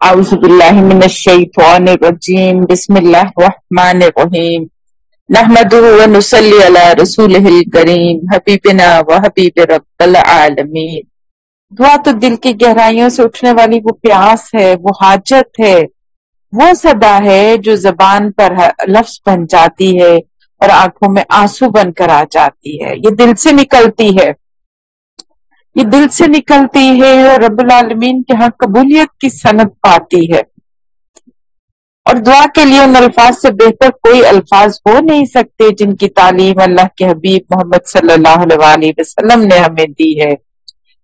اعوذ باللہ من الشیطان الرجیم، بسم اللہ الرحمن الرحیم۔ نحمده و ونصلي على رسوله الكریم حبیبنا و حبیب رب العالمین۔ دعا تو دل کی گہرائیوں سے اٹھنے والی وہ پیاس ہے، وہ حاجت ہے۔ وہ صدا ہے جو زبان پر لفظ بن جاتی ہے اور آنکھوں میں آنسو بن کر آ جاتی ہے۔ یہ دل سے نکلتی ہے۔ یہ دل سے نکلتی ہے اور رب العالمین کے ہاں قبولیت کی صنعت پاتی ہے۔ اور دعا کے لیے ان الفاظ سے بہتر کوئی الفاظ ہو نہیں سکتے جن کی تعلیم اللہ کے حبیب محمد صلی اللہ علیہ وسلم نے ہمیں دی ہے۔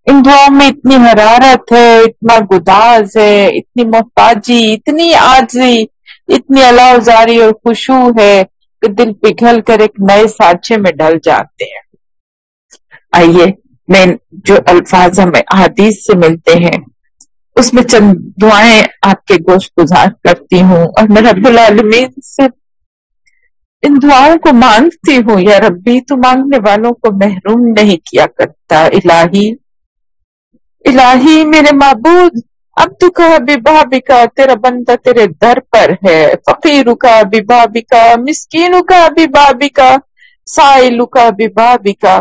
ان دعاؤں میں اتنی حرارت ہے، اتنا گداز ہے، اتنی محتاجی، اتنی آجی اتنی ازاری اور خوشو ہے کہ دل پگھل کر ایک نئے سانچے میں ڈھل جاتے ہیں۔ آئیے میں جو الفاظ ہمیں حدیث سے ملتے ہیں، اس میں چند دعائیں آپ کے گوشت گزار کرتی ہوں۔ اور میں رب العالمین سے ان دعاؤں کو مانگتی ہوں۔ یا ربی، تو مانگنے والوں کو محروم نہیں کیا کرتا۔ الہی الہی میرے معبود اب تو کا بابی کا تیرا بندہ تیرے در پر ہے۔ فقیر کا بابی کا مسکین کا بابی کا سائل کا بابی کا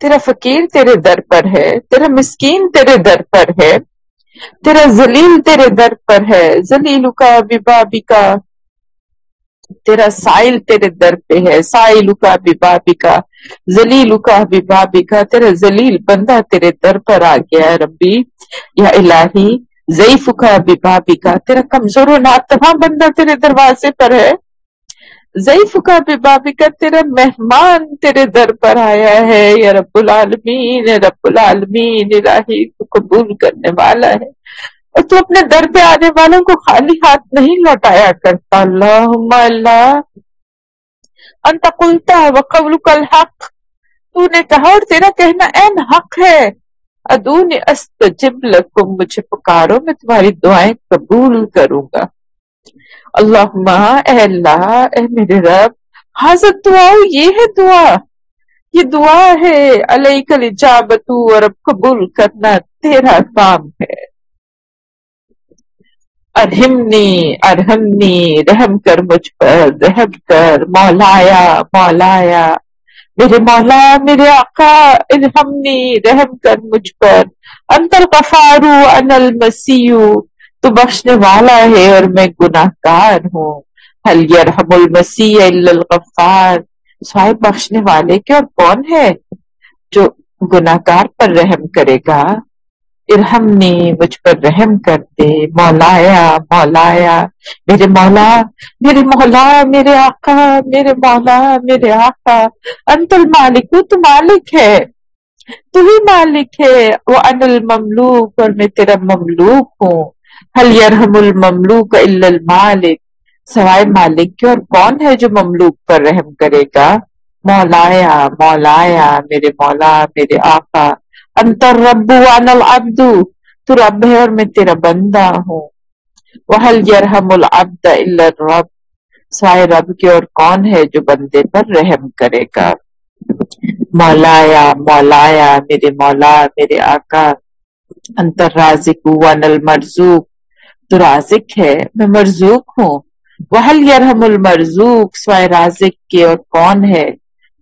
تیرا فقیر تیرے در پر ہے، تیرا مسکین تیرے در پر ہے، تیرا زلیل تیرے در پر ہے زلیل کا بابی کا، تیرا سائل تیرے در پہ ہے، سائل کا بابی کا زلیل کا بابی کا، تیرا زلیل بندہ تیرے در پر آ گیا ہے ربی، یا الہی، ضعیف کا بابی کا، تیرا کمزور و ناتواں بندہ تیرے دروازے پر ہے۔ ضعیف کا بھی بابی کا تیرا مہمان تیرے در پر آیا ہے، یا رب العالمین رب العالمین، الہی تو قبول کرنے والا ہے۔ اور تو اپنے در پہ آنے والوں کو خالی ہاتھ نہیں لوٹایا کرتا۔ اللہ اللہ۔ انت قلتا وقولک الحق۔ تو نے کہا، اور تیرا کہنا این حق ہے۔ ادون استجب لکم، مجھے پکارو، میں تمہاری دعائیں قبول کروں گا۔ اللہ اے اللہ، اے میرے رب، حاضر دعا، یہ ہے دعا، یہ دعا ہے علیہ کل جابت اور اب قبول کرنا تیرا کام ہے۔ ارحمنی ارحمنی، رحم کر مجھ پر، رحم کر، مولایا مولایا، میرے مولا، میرے آقا، ارحمنی، رحم کر مجھ پر۔ انتر کفارو ان المسیو تو بخشنے والا ہے اور میں گناہ گار ہوں حل یرحم المسیح الغفار؟ سوائے بخشنے والے کے اور کون ہے جو گناہ گار پر رحم کرے گا؟ ارحم نے مجھ پر رحم کر دے۔ مولایا مولایا، میرے مولا میرے مولا، میرے آقا، میرے مولا، میرے آقا، انت المالک، تو مالک ہے۔ تو ہی مالک ہے۔ وہ ان المملوک اور میں تیرا مملوک ہوں۔ حل یرحم المملوک الا المالک سوائے مالک کے اور کون ہے جو مملوک پر رحم کرے گا؟ مولایا مولایا، میرے مولا، میرے آقا انتر رب وانا العبد، تو رب ہے اور میں تیرا بندہ ہوں۔ وحل یرحم العبد الا الرب؟ سوائے رب کے اور کون ہے جو بندے پر رحم کرے گا؟ مولایا مولایا، میرے مولا، میرے آقا انتر رازق وانا المرزوق تو رازق ہے، میں مرزوق ہوں۔ وحل یرحم المرزوق؟ سوائے رازق کے اور کون ہے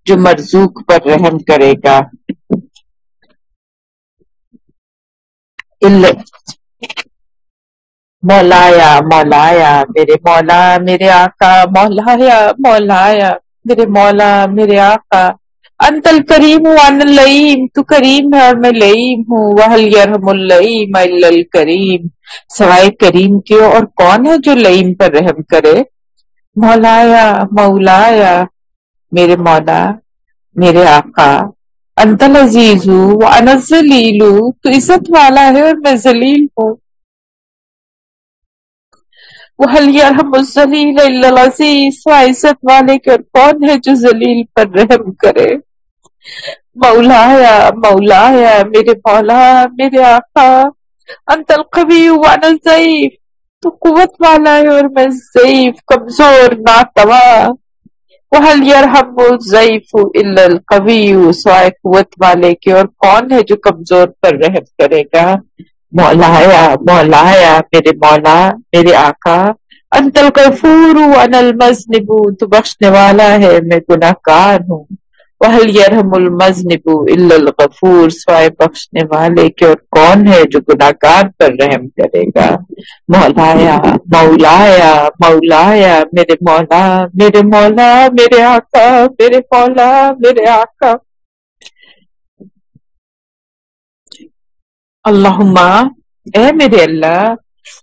جو مرزوق پر رحم کرے گا؟ مولایا مولایا، میرے مولا، میرے آقا، مولایا مولایا، میرے مولا، میرے آقا۔ انت الکریم وان اللعیم تو کریم ہے اور میں لعیم ہوں وحل یرحم اللعیم، الا الکریم۔ سوائے کریم کے اور کون ہے جو لعیم پر رحم کرے؟ مولایا مولایا، میرے مولا، میرے آقا۔ انت العزیز وانا الذلیل، تو عزت والا ہے اور میں ذلیل ہوں۔ وحل یرحم الذلیل الا العزیز، سوائے عزت والے کے اور کون ہے جو ذلیل پر رحم کرے؟ مولایا مولایا میرے مولا، میرے آقا، انت القوی وانا الضعیف، تو قوت والا ہے اور میں ضعیف، کمزور ناتوا وحل یرحم الضعیف الا القوی، سوائے قوت والے کے۔ اور کون ہے جو کمزور پر رحم کرے گا؟ مولایا مولایا میرے مولا، میرے آقا۔ انت الغفور وانا المذنب تو بخشنے والا ہے، میں گناہ گار ہوں۔ وحل یرحم المذنب الا الغفور سوائے بخشنے والے کے اور کون ہے جو گناہ گار پر رحم کرے گا؟ مولایا مولایا مولایا، میرے مولا میرے مولا، میرے آقا، میرے مولا، میرے آقا۔ اللہم، اے میرے اللہ،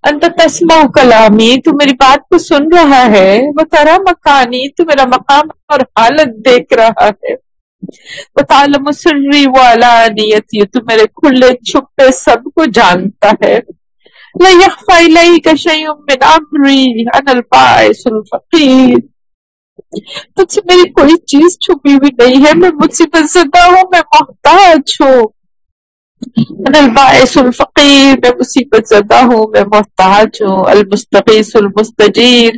انت تسمع کلامی، تو میری بات کو سن رہا ہے، وہ ترا مکانی، تو میرا مقام اور حالت دیکھ رہا ہے۔ تعلم سری والا تو میرے کھلے چھپے سب کو جانتا ہے۔ لا يخفى إليك شيء من أمري أنا الفقير تجھ سے میری کوئی چیز چھپی ہوئی نہیں ہے، میں مصیبت زدہ ہوں، میں محتاج ہوں۔ انا البائس الفقیر، میں مصیبت زدہ ہوں، میں محتاج ہوں۔ المستقیس المستجیر،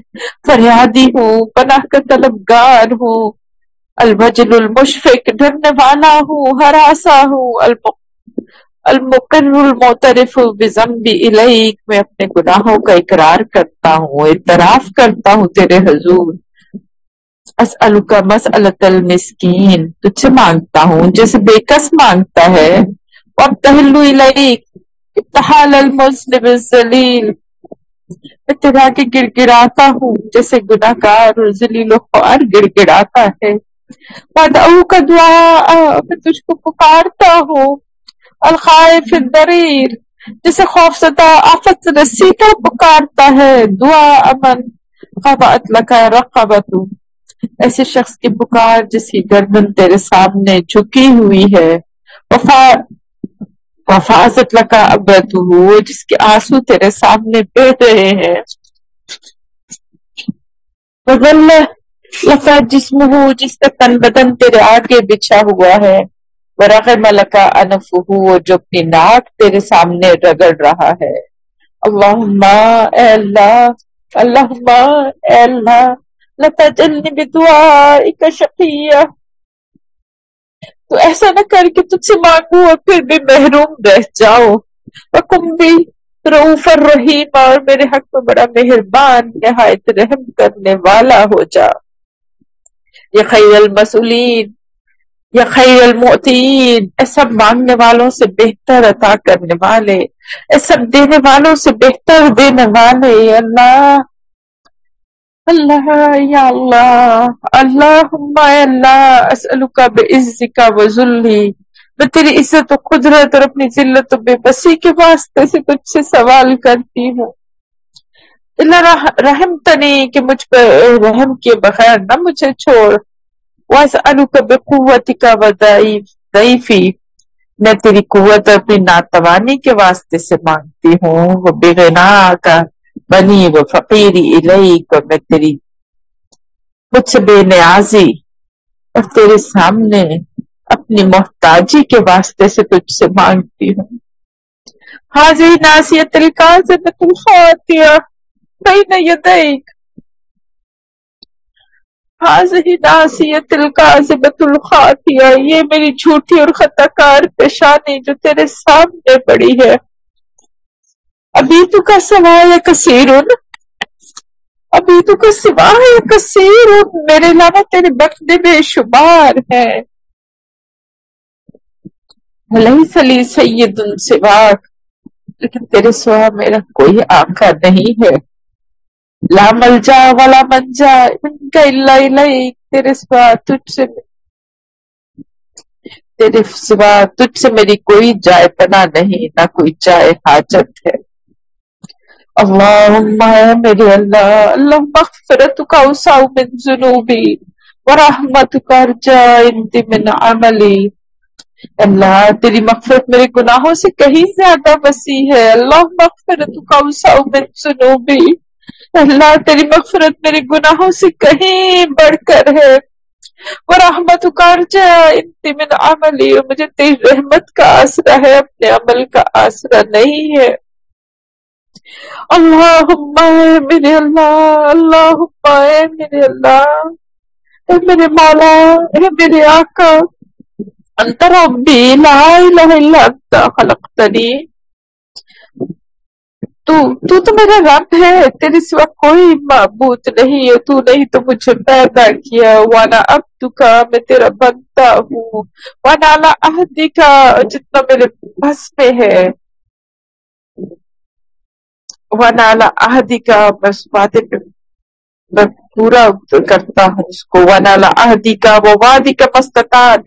فریادی ہوں، پناہ کا طلبگار ہوں۔ الوجل المشفق ڈرنے والا ہوں ہراسا ہوں، الم- المقر المعترف بذنبی الیک، میں اپنے گناہوں کا اقرار کرتا ہوں، اعتراف کرتا ہوں تیرے حضور۔ اسألک مسألت المسکین، تجھ سے مانگتا ہوں، جیسے بےکس مانگتا ہے۔ وابتہل الیک، ابتحال المذنب الذلیل۔ میں تیرا کے گڑ گڑاتا ہوں، جیسے گناہ گار اور ذلیل و خوار گڑ گڑاتا ہے۔ وادعو کا دعا میں تجھ کو پکارتا ہوں الخائف الدریر جسے خوف زدہ آفت رسی کا پکارتا ہے دعا امن خبأت لکا رقبت ایسے شخص کی پکار جس کی گردن تیرے سامنے جھکی ہوئی ہے. وفا، وفاظت لکا ابت جس کے آنسو تیرے سامنے بہ رہے ہیں. وغل لکا جسم ہو جس کا تن بدن تیرے آگے بچھا ہوا ہے ورغم لکا انف ہو جو اپنی ناک تیرے سامنے رگڑ رہا ہے۔ اللہم اے اللہ، اللہم اے اللہ لتجلنی بدعائک شقیہ۔ تو ایسا نہ کر کے تجھ سے مانگو اور پھر بھی محروم رہ جاؤ۔ وکم بھی رعوف الرحیم اور میرے حق میں بڑا مہربان، نہایت رحم کرنے والا ہو جا۔ یا خیر المسئولین، یا خیر المعتین اے سب مانگنے والوں سے بہتر عطا کرنے والے، اے سب دینے والوں سے بہتر دینے والے اللہ اللہ، یا اللہ، اللہم، اے اللہ اسألک بعزک و ذلی، میں تیری عزت و قدرت اور اپنی ذلت و بے بسی کے واسطے سے تجھ سے سوال کرتی ہوں۔ اللہ رحم تنی کہ مجھ پر رحم کے بغیر نہ مجھے چھوڑ۔ واسألک بقوتک و ضعیفی۔ میں تیری قوت اپنی ناتوانی کے واسطے سے مانگتی ہوں۔ وہ بغنا کا بنی و فقیری الیک اور میں تیری، مجھ سے بے نیازی اور تیرے سامنے اپنی محتاجی کے واسطے سے تجھ سے مانگتی ہوں۔ حاضر ناسیت القاذبت الخاطیہ بین یدیک. حاضر ناسیت القاذبت یہ میری جھوٹی اور خطا کار پیشانی جو تیرے سامنے پڑی ہے. ابھی تو کا سوال کثیر ابھی تو کا سوا ہے کثیر میرے علاوہ تیرے بخدے بے شمار ہے ليس لي سید سواک. لیکن تیرے سوا میرا کوئی آقا نہیں ہے. لا ملجا ولا منجا منک الا الیک تیرے سوا تجھ سے تیرے سوا تجھ سے میری کوئی جائے پناہ نہیں نہ کوئی جائے حاجت ہے اللہم میرے اللہ اللہم مغفرتک اوسع من ذنوبی ورحمتک ارجا انت من عملی اللہ تیری مغفرت میرے گناہوں سے کہیں زیادہ وسیع ہے اللہ مغفرتک اوسع من ذنوبی اللہ تیری مغفرت میرے گناہوں سے کہیں بڑھ کر ہے۔ ورحمتک ارجا انت من عملی مجھے تیری رحمت کا آسرا ہے، اپنے عمل کا آسرا نہیں ہے۔ اللہم اے میرے اللہ، اللہم اے میرے اللہ، اے میرے مولا، اے میرے آقا، انت ربی، لا الہ الا انت، خلقتنی۔ تو تو تو میرا رب ہے، تیرے سوا کوئی معبود نہیں ہے، تو نہیں تو مجھے پیدا کیا۔ وانا اب کا میں تیرا بنتا ہوں۔ وانا عہدی کا جتنا میرے بس میں ہے۔ وانا عہدی کا بس وعدے پہ میں پورا کرتا ہوں اس کو۔ وانا عہدی کا وہ وادی کا مستطاعت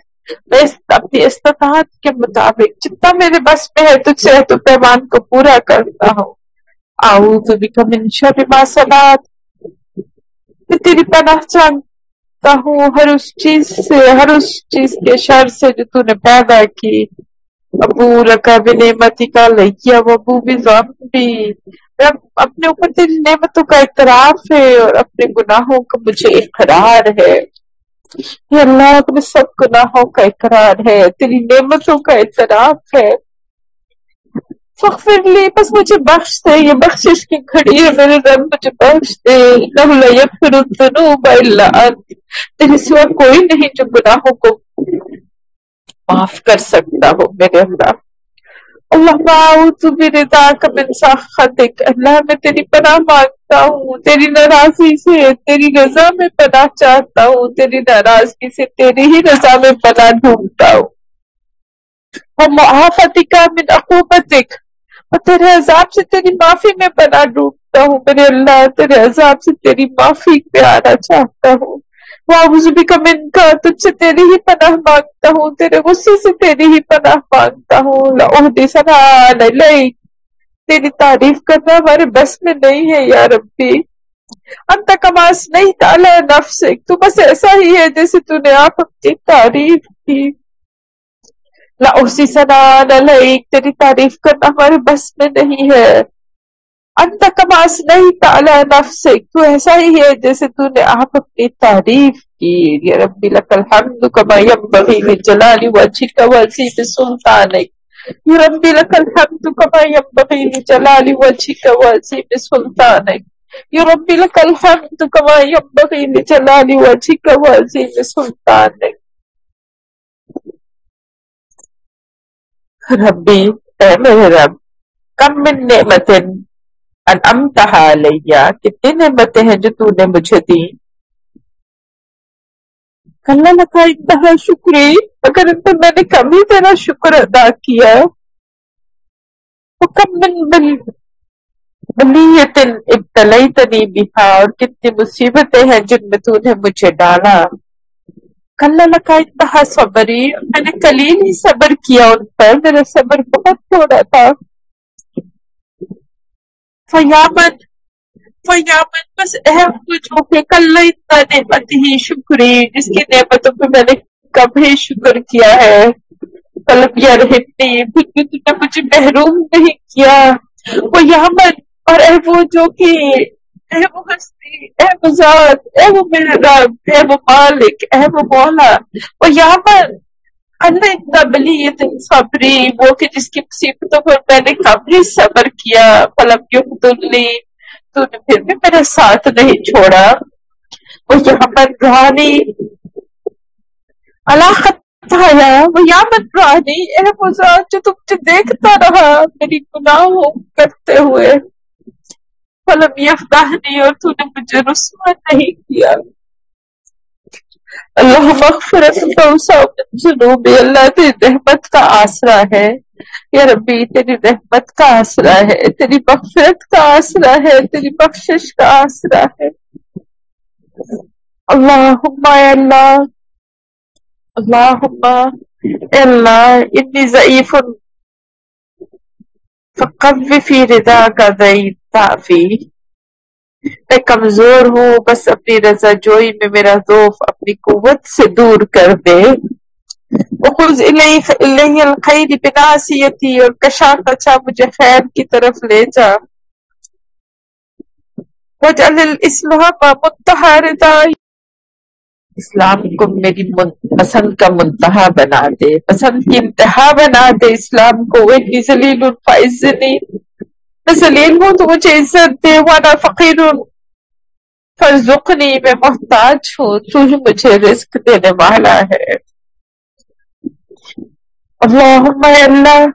میں اپنی استطاعت کے مطابق جتنا میرے بس میں ہے تجھ سے تو پیمان کو پورا کرتا ہوں۔ اعوذ بک من شر ما صنعت میں تیری پناہ چاہتا ہوں، ہر اس چیز سے، ہر اس چیز کے شر سے جو تو نے پیدا کی۔ ابو لکا بنعمتی کا لیا و ابو بذنبی اپنے اوپر تیری نعمتوں کا اعتراف ہے اور اپنے گناہوں کا مجھے اقرار ہے۔ یہ اللہ اپنے سب گناہوں کا اقرار ہے، تیری نعمتوں کا اعتراف ہے۔ فخر لی بس مجھے بخش دے، یہ بخشش کی کھڑی ہے، میرے رب مجھے بخش دے۔ لہو یغفر الذنوب الا انت۔ تیرے سوا کوئی نہیں جو گناہوں کو معاف کر سکتا ہو، میرے اللہ۔ اللہ اعوذ برضاک من سخطک اللہ، میں تیری پناہ مانگتا ہوں، تیری ناراضی سے، تیری رضا میں پناہ چاہتا ہوں، تیری ناراضگی سے تیری ہی رضا میں پناہ ڈھونڈتا ہوں۔ ومعافتک من عقوبتک اور تیرے عذاب سے تیری معافی میں پناہ ڈوبتا ہوں، میرے اللہ، تیرے عذاب سے تیری معافی پہ آنا چاہتا ہوں۔ واؤز بھی کمن کا، تجھ سے تیری ہی پناہ مانگتا ہوں، تیرے غصے سے تیری ہی پناہ مانگتا ہوں۔ لعہد سنا علیک، تیری تعریف کرنا ہمارے بس میں نہیں ہے یا ربی۔ انت کماس نہیں، تعالی نفس تو بس ایسا ہی ہے جیسے تو نے آپ اپنی تعریف کی۔ اسی سنان علیک تیری تعریف کرنا ہمارے بس میں نہیں ہے۔ انت کماس نہیں تعالی نفس تو ایسا ہی ہے جیسے تو نے آپ اپنی تعریف کی۔ یا ربی لک الحمد کما ینبغی لجلالی وجهک وعظیم سلطانک۔ یا ربی لک الحمد کما ینبغی لجلالی وجهک وعظیم سلطانک۔ یا ربی لک الحمد کما ینبغی لجلالی وجهک وعظیم سلطانک۔ ربی اے میرے رب کم من نعمت انعمتها علیہ کتنی نعمتیں ہیں جو تو نے مجھے دی کلا لکا انتہا شکری اگر انت میں نے کمی تیرا شکر ادا کیا وہ کم من بل بلیت ابتلیتنی بہا اور کتنی مصیبتیں ہیں جن میں تو نے مجھے ڈالا کل کا انتہا صبری میں نے کلیل ہی صبر کیا ان پر، میرا صبر بہت تھوڑا تھا۔ فیامن فیامن، بس اہم کچھ ہو کہ کل اتنا نعمت ہی شکری جس کی نعمتوں پہ میں نے کبھی شکر کیا ہے۔ طلب یا رہتی پھر تو نے مجھے محروم نہیں کیا۔ وہ یامن اور اے وہ جو کہ اے وہ ہستی اے وہ ذات اے وہ میرا رب اے وہ مالک اے وہ مولا اور یہاں پر اللہ اتنا بلی صبری وہ کہ جس کی مصیبتوں پر میں نے کبھی صبر کیا فلم کیوں تلی تو نے پھر بھی میرا ساتھ نہیں چھوڑا وہ یہاں پر رانی اللہ وہ یہاں پر رانی اے وہ ذات جو تم دیکھتا رہا میری گناہوں کرتے ہوئے فلم یفدہنی اور تو نے مجھے رسوا نہیں کیا۔ اللہ مغفرت جنوبی، اللہ تیری رحمت کا آسرا ہے۔ یا ربی، تیری رحمت کا آسرا ہے۔ تیری مغفرت کا آسرا ہے، تیری بخشش کا آسرا ہے۔ اللہم اے اللہ، اللہم اے اللہ، انی ضعیف فقو فی رضا کا ضعیف تعفی۔ میں کمزور ہوں، بس اپنی رضا جوئی میں میرا ذوف اپنی قوت سے دور کر دے۔ اخذ الیہ الخیر بناسیتی اور کشا کچا مجھے خیر کی طرف لے جا۔ وجعل الاسلام منتہا ردائی اسلام کو میری پسند کا منتہا بنا دے، پسند کی انتہا بنا دے اسلام کو وہ ذلیل فائزنی میں ذلیل ہوں تو مجھے عزت دے، وانا فقیر۔ فرزقنی میں محتاج ہوں، تو ہی مجھے رزق دینے والا ہے۔ اللہم اے اللہ،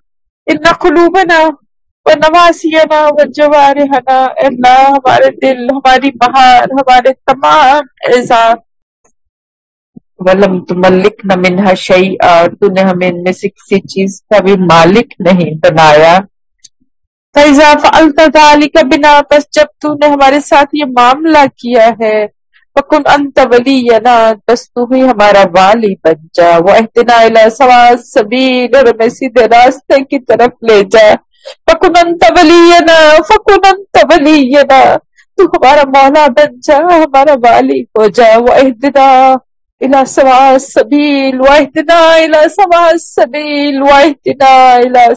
ان قلوبنا وہ نواسینا و جوارحنا اللہ، ہمارے دل، ہماری بہار، ہمارے تمام اعزاز ولم تملک نہ منہا شعی اور تو نے ہمیں ان میں سے کسی چیز کا بھی مالک نہیں بنایا۔ فیضا فعلت ذالک بنا بس جب تو نے ہمارے ساتھ یہ معاملہ کیا ہے فکن انت ولینا بس تو ہی ہمارا والی بن جا۔ وہ اہتنا الى سوا سبیل اور ہمیں سیدھے راستے کی طرف لے جا۔ فکن انت ولینا فکن انت ولینا تو ہمارا مولا بن جا، ہمارا والی ہو جا۔ وہ اہتنا الى سوا سبیل و اہتنا الى سوا سبیل و الى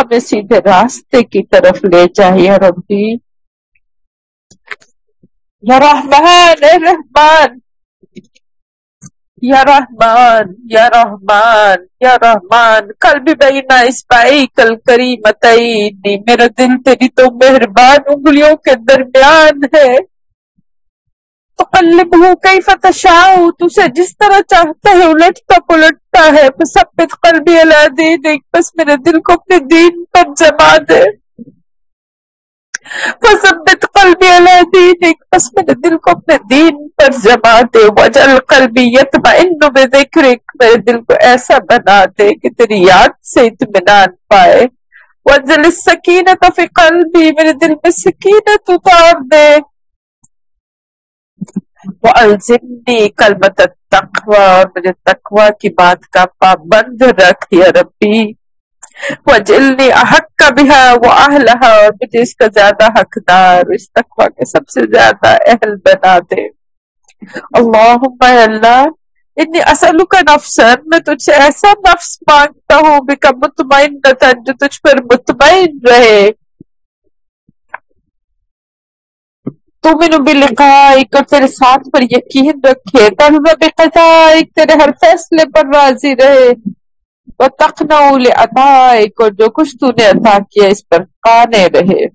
ہمیں سیدھے راستے کی طرف لے جائے ربی. یا رحمان، اے رحمان. یا رحمان یا رحمان یا رحمان. کل بھی بینا اس بائی کل کری متعینی میرا دل تیری تو مہربان انگلیوں کے درمیان ہے. تو قلب ہوں کئی جس طرح چاہتا ہے الٹتا پلٹتا ہے۔ بس قلبی علا دین، ایک بس میرے دل کو اپنے دین پر جما دے۔ فثبت قلبی علی دینک بس میرے دل کو اپنے دین پر جما دے۔ وجل قلبی یطمئن بذکرک میرے دل کو ایسا بنا دے کہ تیری یاد سے اطمینان پائے۔ وجل السکینت فی قلبی، میرے دل میں سکینت اتار دے۔ وَأَلْزِمْنِي کلمت التقوی اور مجھے تقوی کی بات کا پابند رکھ یا ربی۔ وجلنی احق کا بھی ہے وہ اہلہا اور مجھے اس کا زیادہ حقدار، اس تقوی کے سب سے زیادہ اہل بنا دے۔ اللہم اے اللہ، انی اسلو کا نفسن میں تجھ سے ایسا نفس مانگتا ہوں بکا مطمئن نتن جو تجھ پر مطمئن رہے۔ تو منو بلقائک اور تیرے ساتھ پر یقین رکھے تنظر بقضائک تیرے ہر فیصلے پر راضی رہے عطائے کو جو کچھ تو نے عطا کیا اس پر قانے رہے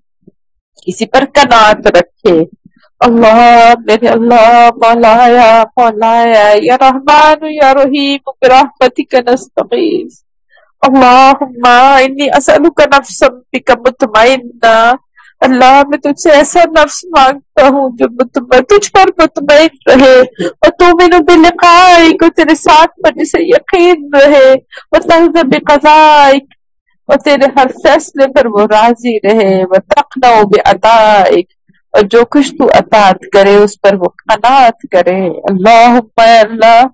کسی پر کنات رکھے اللہ میرے اللہ مولایا مولایا یا رحمان یا رحیم برحمتک نستغیث اللہم انی اسألک نفسا بک مطمئنہ اللہ میں تجھ سے ایسا نفس مانگتا ہوں جو مطمئن تجھ پر مطمئن رہے اور تو میں بلقائی کو تیرے ساتھ پر جسے یقین رہے اور تحضر بقضائک اور تیرے ہر فیصلے پر وہ راضی رہے وہ تقنع بعطائک اور جو کچھ تو اطاعت کرے اس پر وہ قناعت کرے۔ اللہم اللہ۔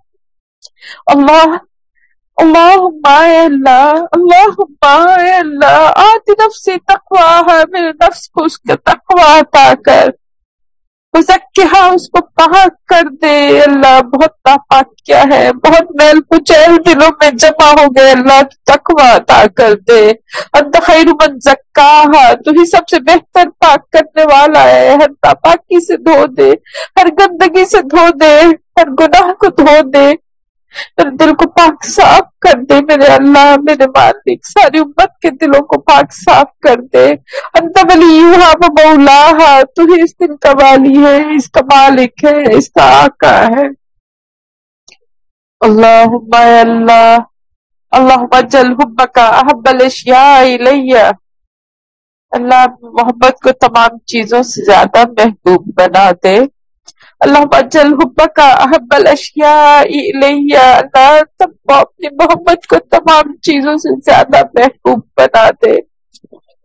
اللہ اللہم اے اللہ، اللہم اے اللہ آتی نفسی تقوی ہے، میرے نفس کو اس کے تقوی عطا کر۔ مزکہا اس کو پاک کر دے۔ اللہ، بہت ناپاک کیا ہے۔ بہت میل کچیل دلوں میں جمع ہو گئے۔ اللہ، تو تقوی عطا کر دے۔ انت خیر من زکاہا۔ تو ہی سب سے بہتر پاک کرنے والا ہے۔ ہر ناپاکی سے دھو دے، ہر گندگی سے دھو دے، ہر گناہ کو دھو دے۔ میرے دل کو پاک صاف کر دے میرے اللہ، میرے مالک ساری امت کے دلوں کو پاک صاف کر دے۔ انت ولیوہا و مولاہا تو ہی اس دل کا والی ہے، اس کا مالک ہے، اس کا آقا ہے۔ اللہم اے اللہ، اللہم جل حبکا احب الاشیاء الیہ۔ اللہ محبت کو تمام چیزوں سے زیادہ محبوب بنا دے۔ اللہ جل حبکا احب الاشیاء الیہ، اللہ تب اپنی محمد کو تمام چیزوں سے زیادہ محبوب بنا دے۔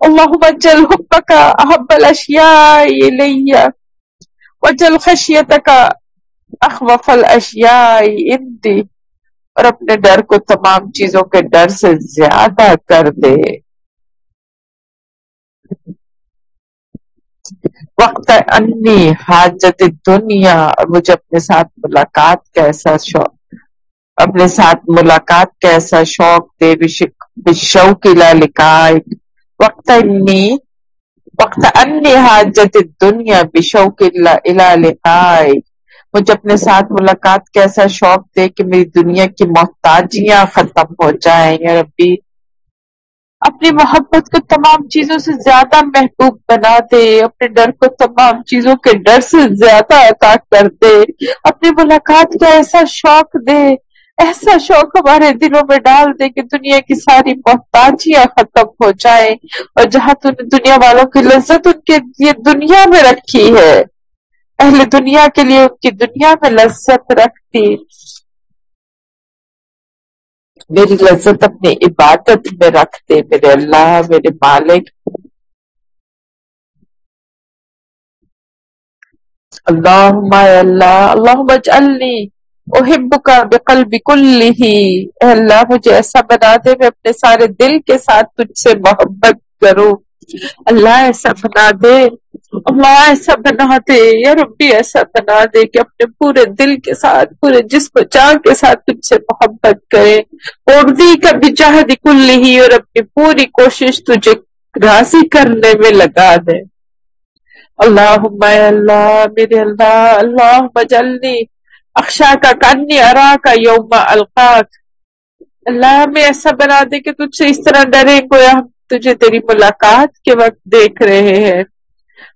اللہم جل حبکا احب الاشیاء الیہ، وجل خشیتکا اخوف الاشیاء اندی اور اپنے ڈر کو تمام چیزوں کے ڈر سے زیادہ کر دے۔ وقت انی حاجت دنیا اور مجھے اپنے ساتھ ملاقات کا ایسا شوق، اپنے ساتھ ملاقات کا ایسا شوق دے بشوق لکھائے وقت انی وقت انی حاجت دنیا بشوق لکھائے مجھے اپنے ساتھ ملاقات کا ایسا شوق دے کہ میری دنیا کی محتاجیاں ختم ہو جائیں۔ یا ربی اپنی محبت کو تمام چیزوں سے زیادہ محبوب بنا دے، اپنے ڈر کو تمام چیزوں کے ڈر سے زیادہ عطا کر دے، اپنی ملاقات کا ایسا شوق دے، ایسا شوق ہمارے دلوں میں ڈال دے کہ دنیا کی ساری محتاجیاں ختم ہو جائیں اور جہاں تو نے دنیا والوں کی لذت ان کے لیے دنیا میں رکھی ہے۔ اہل دنیا کے لیے ان کی دنیا میں لذت رکھتی میری لذت اپنی عبادت میں رکھتے میرے اللہ، میرے مالک۔ اللہم اللہ، اللہم اجعلنی، احبک بقلب کلہ۔ اے اللہ، مجھے ایسا بنا دے، میں اپنے سارے دل کے ساتھ تجھ سے محبت کروں۔ اللہ، ایسا بنا دے۔ اللہ ایسا بنا دے، یا ربی ایسا بنا دے کہ اپنے پورے دل کے ساتھ، پورے جسم جان کے ساتھ تجھ سے محبت کرے۔ اردی کا بھی چاہد کل ہی، اور اپنی پوری کوشش تجھے راضی کرنے میں لگا دے۔ اللہم اے اللہ، میرے اللہ اللہ جلنی۔ اخشا کا کانی ارا کا یوم القاک۔ اللہ، ہمیں ایسا بنا دے کہ تجھ سے اس طرح ڈرے، گویا ہم تجھے تیری ملاقات کے وقت دیکھ رہے ہیں۔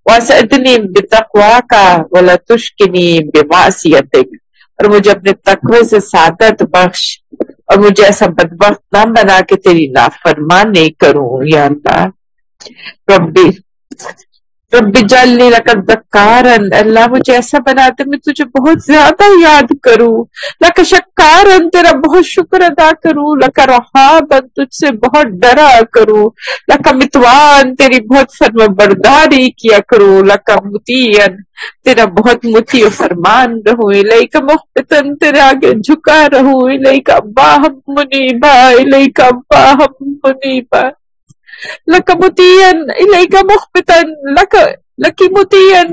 واسعدنی بِتَقْوَا کا وَلَا تُشْكِنِي بِمَعْسِيَتِكَ اور مجھے اپنے تقوی سے سعادت بخش اور مجھے ایسا بدبخت نہ بنا کے تیری نافرمانی کروں یا اللہ۔ ربی رب جلنی لقد ذکارن اللہ مجھے ایسا بنا دے، میں تجھے بہت زیادہ یاد کروں۔ لک شکارن، تیرا بہت شکر ادا کروں۔ لک رحابن، تجھ سے بہت ڈرا کروں۔ لک متوان، تیری بہت فرم برداری کیا کروں۔ لک متین تیرا بہت متی و فرمان رہوں۔ الیک محبتن، تیرے آگے جھکا رہوں۔ الیک اباہم منیبا، الیک اباہم منیبا۔ لك إليك مخبتا لك لك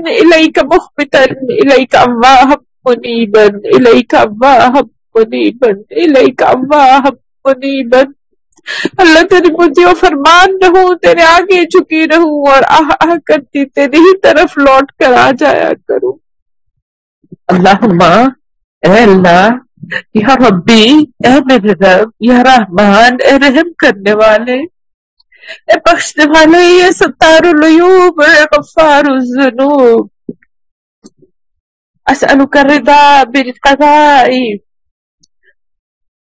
إليك مخبتا إليك أواها منيبا إليك أواها منيبا إليك أواها منيبا اللہ تیری مجھے و فرمان رہوں تیرے آگے چکی رہوں اور آہ آہ کرتی تیری ہی طرف لوٹ کر آ جایا کروں اللہم اے اللہ یا ربی اے میرے رب یا رحمان اے رحم کرنے والے اے بخشنے والے یہ ستار العیوب اے غفار الذنوب اسألک الرضا بالقضائی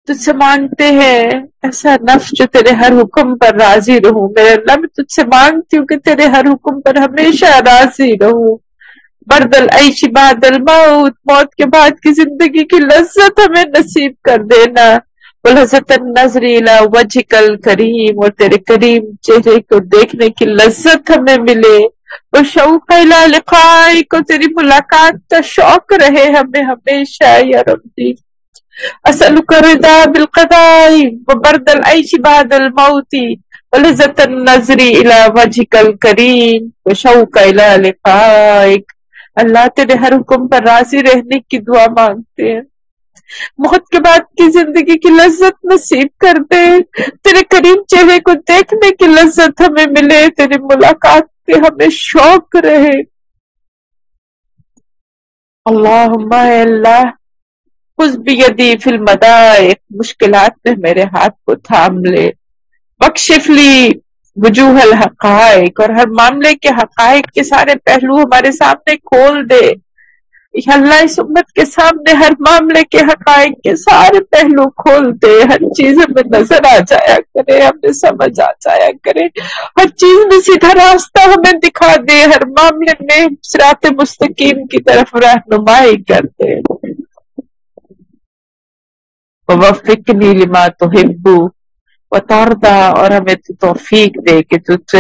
تجھ سے مانگتے ہیں ایسا نفس جو تیرے ہر حکم پر راضی رہوں میرے اللہ میں تجھ سے مانگتی ہوں کہ تیرے ہر حکم پر ہمیشہ راضی رہوں برد العیش بعد الموت موت کے بعد کی زندگی کی لذت ہمیں نصیب کر دینا ولذت النظر الى وجهك الكریم اور تیرے کریم چہرے کو دیکھنے کی لذت ہمیں ملے۔ وہ شوق الى لقائی کو، تیری ملاقات کا شوق رہے ہمیں ہمیشہ، یا ربی۔ اسألک رضا بالقضائی وبرد العیش بعد الموت۔ ولذت النظر الى وجهك الكریم وشوق الى لقائک اللہ تیرے ہر حکم پر راضی رہنے کی دعا مانگتے ہیں۔ موت کے بعد کی زندگی کی لذت نصیب کر دے تیرے کریم چہرے کو دیکھنے کی لذت ہمیں ملے۔ تیری ملاقات کے ہمیں شوق رہے۔ اللہم اے اللہ خود بیدی فی المدائق، مشکلات میں میرے ہاتھ کو تھام لے۔ بخشف لی وجوہ الحقائق اور ہر معاملے کے حقائق کے سارے پہلو ہمارے سامنے کھول دے۔ اللہ اس امت کے سامنے ہر معاملے کے حقائق کے سارے پہلو کھولتے، ہر چیز ہمیں نظر آ جایا کرے، ہمیں سمجھ آ جایا کرے۔ ہر چیز میں سیدھا راستہ ہمیں دکھا دے، ہر معاملے میں سرات مستقیم کی طرف رہنمائی کر دے وفقنی لما تحبو وترضا اور ہمیں توفیق دے کہ تجھ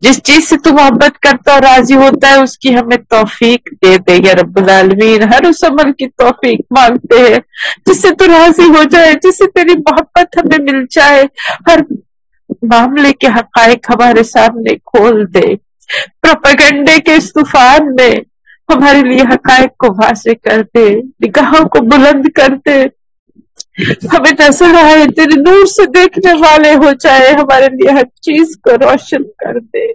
جس چیز سے تو محبت کرتا اور راضی ہوتا ہے، اس کی ہمیں توفیق دے دے یا رب العالمین۔ ہر اس عمل کی توفیق مانگتے ہیں۔ جس سے تو راضی ہو جائے، جس سے تیری محبت ہمیں مل جائے۔ ہر معاملے کے حقائق ہمارے سامنے کھول دے۔ پروپیگنڈے کے اس طوفان میں ہمارے لیے حقائق کو واضح کر دے، نگاہوں کو بلند کر دے۔ ہمیں نظر آئے تیرے نور سے دیکھنے والے ہو جائے، ہمارے لیے ہر چیز کو روشن کر دے۔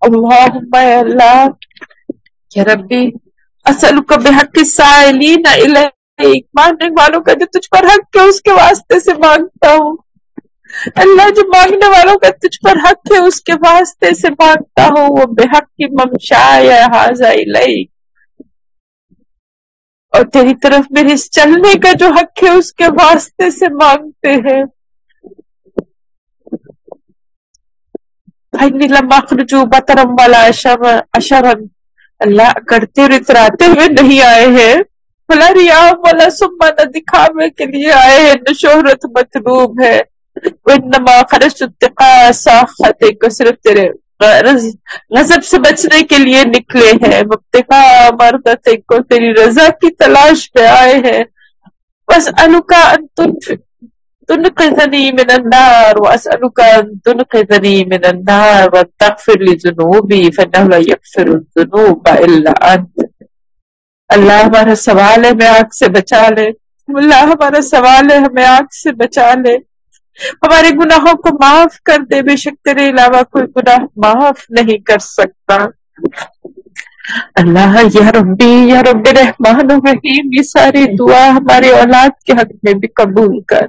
اللہم اے اللہ، یا ربی اصل کا بحق سائلین الیک۔ مانگنے والوں کا جو تجھ پر حق ہے، اس کے واسطے سے مانگتا ہوں۔ اللہ، جو مانگنے والوں کا تجھ پر حق ہے، اس کے واسطے سے مانگتا ہوں۔ وہ بحق کی ممشا یا حاضر الیک۔ اور تیری طرف میرے اس چلنے کا جو حق ہے، اس کے واسطے سے مانگتے ہیں۔ بطرم والا اشرن اللہ کرتے اور اتراتے ہوئے نہیں آئے ہیں۔ بلا ریا والا سما نہ دکھاوے کے لیے آئے ہیں، نہ شہرت مطلوب ہے۔ انما خرش ساخت کو صرف تیرے غضب سے بچنے کے لیے نکلے ہیں۔ مبتقا مردت کو تیری رضا کی تلاش پہ آئے ہیں۔ بس انوکا تنقذنی من النار واسألك ان تنقذنی من النار وتغفر لذنوبی فانه لا يغفر الذنوب الا انت۔ اللہ ہمارا سوال ہے ہمیں آگ سے بچا لے۔ اللہ ہمارا سوال ہے ہمیں آگ سے بچا لے۔ ہمارے گناہوں کو معاف کر دے، بے شک تیرے علاوہ کوئی گناہ معاف نہیں کر سکتا۔ اللہ، یا ربی، یا رب رحمان الرحیم، یہ ساری دعا ہمارے اولاد کے حق میں بھی قبول کر۔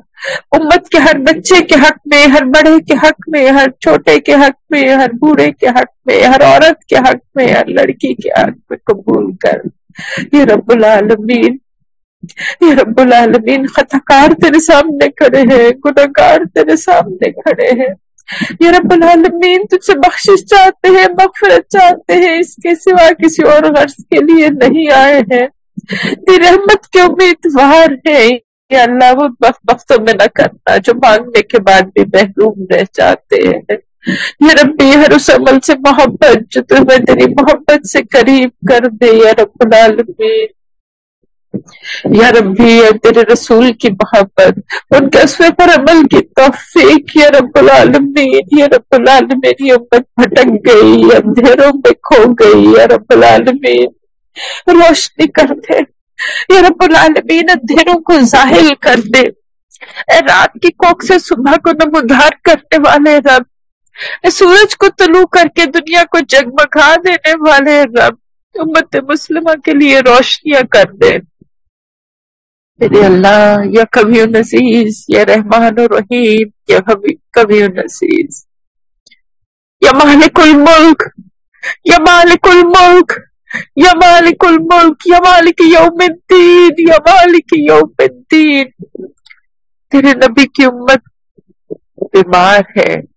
امت کے ہر بچے کے حق میں، ہر بڑے کے حق میں، ہر چھوٹے کے حق میں، ہر بوڑھے کے حق میں، ہر عورت کے حق میں، ہر لڑکی کے حق میں قبول کر۔ یہ رب العالمین یہ رب العالمین، خطاکار تیرے سامنے کھڑے ہیں، گناہگار تیرے سامنے کھڑے ہیں۔ یہ رب العالمین، تجھ سے بخشش چاہتے ہیں، مغفرت چاہتے ہیں، اس کے سوا کسی اور غرض کے لیے نہیں آئے ہیں۔ تیری رحمت کے امیدوار ہے کہ اللہ، وہ وقتوں میں نہ کرنا، جو مانگنے کے بعد بھی محروم رہ جاتے ہیں۔ یہ ربی ہر اس عمل سے محبت، جو تمہیں تیری محبت سے قریب کر دے۔ یا رب العالمین یا ربی یا تیرے رسول کی محبت۔ ان کے اسوے پر عمل کی توفیق۔ یا رب العالمین، یا رب العالمین، یہ امت بھٹک گئی اندھیروں میں کھو گئی۔ یا رب العالمین، روشنی کر دے۔ یا رب العالمین، اندھیروں کو ظاہر کر دے۔ اے رات کی کوک سے صبح کو نمودار کرنے والے رب۔ اے سورج کو طلوع کر کے دنیا کو جگمگا دینے والے رب۔ امت مسلمہ کے لیے روشنیاں کر دے۔ اللہ، یا کبھی نسیز یا رحمان الرحیم یا کبھی نسیز یا مالک الملک، یا مالک الملک، یا مالک الملک، یا مالک یوم الدین، یا مالک یوم الدین۔ تیرے نبی کی امت بیمار ہے۔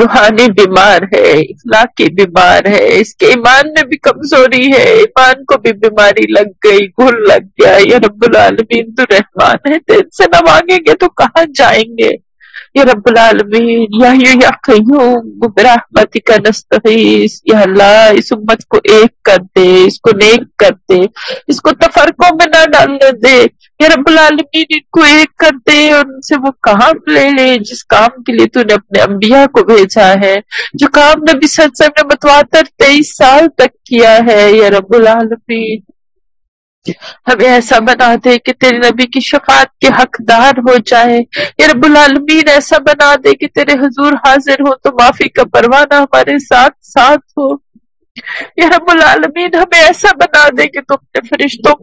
روحانی بیمار ہے، اخلاقی بیمار ہے، اس کے ایمان میں بھی کمزوری ہے، ایمان کو بھی بیماری لگ گئی گھر لگ گیا، یا رب العالمین تو رحمان ہے، تو ان سے نہ مانگیں گے تو کہاں جائیں گے؟ یا رب العالمین، یا یا قیوم برحمتی کا نستغیث، یا اللہ، اس امت کو ایک کر دے، اس کو نیک کر دے، اس کو تفرقوں میں نہ ڈالنے دے۔ یا رب العالمین ان کو ایک کر دے اور ان سے وہ کام لے لے، جس کام کے لیے تو نے اپنے انبیاء کو بھیجا ہے، جو کام نبی صلی اللہ علیہ وسلم نے متواتر تیئیس سال تک کیا ہے، یا رب العالمین۔ ہمیں ایسا بنا دے کہ تیرے نبی کی شفاعت کے حقدار ہو جائے۔ یا رب العالمین، ایسا بنا دے کہ تیرے حضور حاضر ہو تو معافی کا پروانہ ہمارے ساتھ ساتھ ہو۔ یا رب العالمین، ہمیں ایسا بنا دے کہ تم اپنے فرشتوں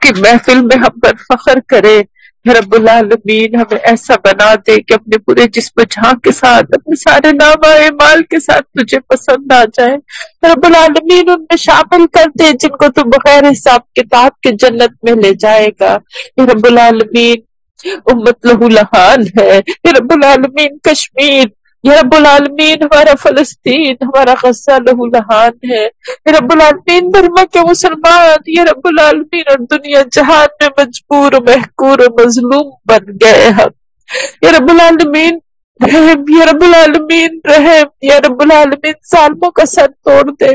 کی محفل میں ہم پر فخر کرے رب العالمین ہمیں ایسا بنا دے کہ اپنے پورے جسم جہاں کے ساتھ، اپنے سارے نام مال کے ساتھ تجھے پسند آ جائے۔ رب العالمین ان میں شامل کر دے جن کو تو بغیر حساب کتاب کے جنت میں لے جائے گا۔ رب العالمین، امت لہو لہان ہے۔ رب العالمین، کشمیر یہ رب العالمین، ہمارا فلسطین، ہمارا غصہ لہو لہان ہے۔ یہ رب العالمین، برما کے مسلمان یہ رب العالمین، اور دنیا جہان میں مجبور محکور مظلوم بن گئے ہم۔ یہ رب العالمین، رحم، یا رب العالمین، رحم، یا رب العالمین، ظالموں کا سر توڑ دے۔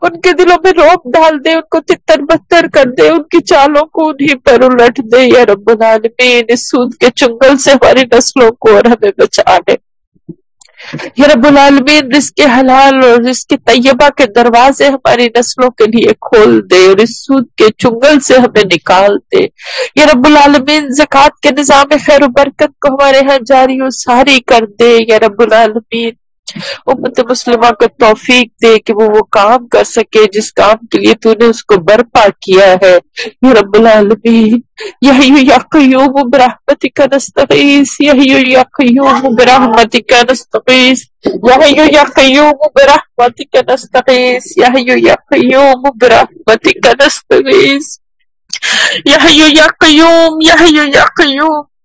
ان کے دلوں میں روپ ڈال دے، ان کو تتر بتر کر دے، ان کی چالوں کو انہیں پر الٹ دے۔ یا رب العالمین، اس سود کے چنگل سے ہماری نسلوں کو اور ہمیں بچا لے۔ یا رب العالمین، رزق حلال اور رزق طیبہ کے دروازے ہماری نسلوں کے لیے کھول دے اور اس سود کے چنگل سے ہمیں نکال دے۔ یا رب العالمین، زکوٰۃ کے نظام خیر و برکت کو ہمارے ہاں جاری و ساری کر دے۔ یا رب العالمین امت مسلمہ کو توفیق دے کہ وہ وہ کام کر سکے، جس کام کے لیے تو نے اس کو برپا کیا ہے۔ یا رب العالمین یحیو یا قیوم برحمتک نستغیث یحیو یا قیوم برحمتک نستغیث یحیو یا قیوم برحمتک نستغیث یحیو یا قیوم برحمتک نستغیث۔ یحیو یا قیوم یحیو یا قیوم